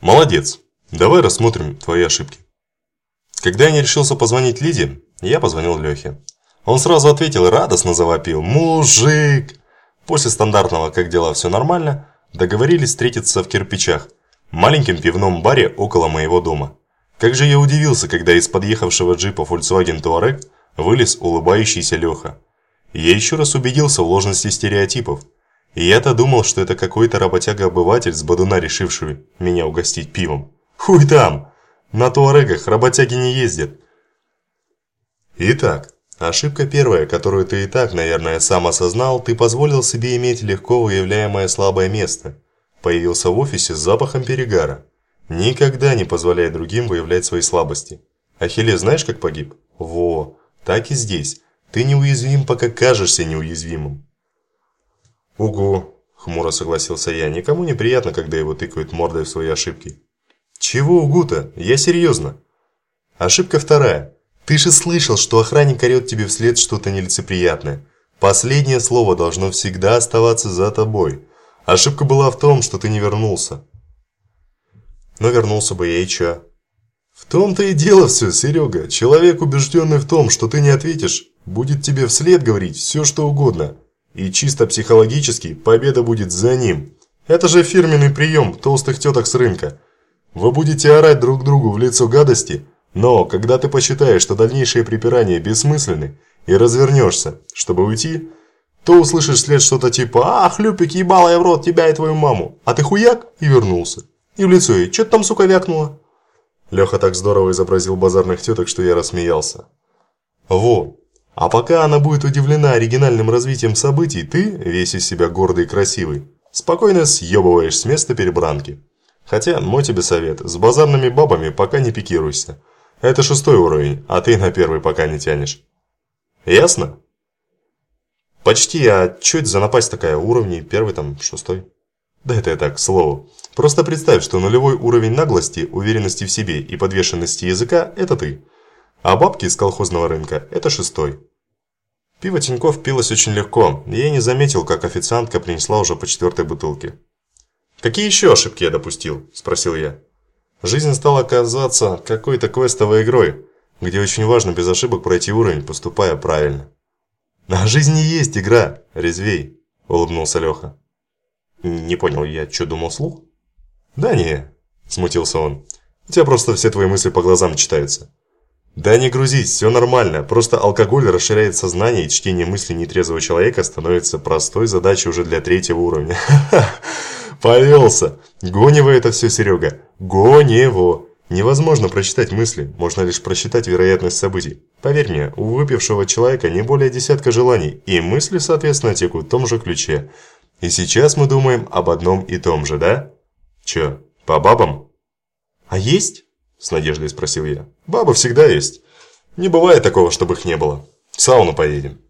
Молодец. Давай рассмотрим твои ошибки. Когда я не решился позвонить Лиде, я позвонил Лехе. Он сразу ответил и радостно завопил. «Мужик!» После стандартного «как дела, все нормально» договорились встретиться в кирпичах, маленьком пивном баре около моего дома. Как же я удивился, когда из подъехавшего джипа Volkswagen Touareg вылез улыбающийся Леха. Я еще раз убедился в ложности стереотипов. И я-то думал, что это какой-то работяга-обыватель с Бадуна, решивший меня угостить пивом. Хуй там! На туарегах работяги не ездят. Итак, ошибка первая, которую ты и так, наверное, сам осознал, ты позволил себе иметь легко выявляемое слабое место. Появился в офисе с запахом перегара. Никогда не позволяй другим выявлять свои слабости. Ахиллес знаешь, как погиб? Во, так и здесь. Ты неуязвим, пока кажешься неуязвимым. Угу, хмуро согласился я. Никому не приятно, когда его тыкают мордой в свои ошибки. Чего угу-то? Я серьезно. Ошибка вторая. Ты же слышал, что охранник орет тебе вслед что-то нелицеприятное. Последнее слово должно всегда оставаться за тобой. Ошибка была в том, что ты не вернулся. Но вернулся бы я и чё? В том-то и дело все, Серега. Человек, убежденный в том, что ты не ответишь, будет тебе вслед говорить все, что угодно. И чисто психологически победа будет за ним. Это же фирменный прием толстых теток с рынка. Вы будете орать друг другу в лицо гадости, но когда ты посчитаешь, что дальнейшие припирания бессмысленны, и развернешься, чтобы уйти, то услышишь вслед что-то типа «А, хлюпик, ебала я в рот тебя и твою маму», а ты хуяк и вернулся. И в лицо ей «Чё ты там, сука, вякнула?» Леха так здорово изобразил базарных теток, что я рассмеялся. Во. А пока она будет удивлена оригинальным развитием событий, ты, весь из себя гордый и красивый, спокойно съебываешь с места перебранки. Хотя, мой тебе совет, с базарными бабами пока не пикируйся. Это шестой уровень, а ты на первый пока не тянешь. Ясно? Почти, а это за напасть такая? Уровни, первый там, шестой? Да это я так, к слову. Просто представь, что нулевой уровень наглости, уверенности в себе и подвешенности языка – это ты. А бабки из колхозного рынка – это шестой. Пиво Тиньков пилось очень легко, и я не заметил, как официантка принесла уже по четвертой бутылке. «Какие еще ошибки я допустил?» – спросил я. Жизнь стала казаться какой-то квестовой игрой, где очень важно без ошибок пройти уровень, поступая правильно. «На жизни есть игра, резвей», – улыбнулся Леха. «Не понял, я что, думал слух?» «Да не», – смутился он. «У тебя просто все твои мысли по глазам читаются». Да не грузись, все нормально, просто алкоголь расширяет сознание, и чтение мыслей нетрезвого человека становится простой задачей уже для третьего уровня. Повелся. Гонево это все, Серега. Гонево. Невозможно прочитать мысли, можно лишь просчитать вероятность событий. Поверь мне, у выпившего человека не более десятка желаний, и мысли, соответственно, текут в том же ключе. И сейчас мы думаем об одном и том же, да? Че, по бабам? А есть? С надеждой спросил я. Бабы всегда есть. Не бывает такого, чтобы их не было. В сауну поедем.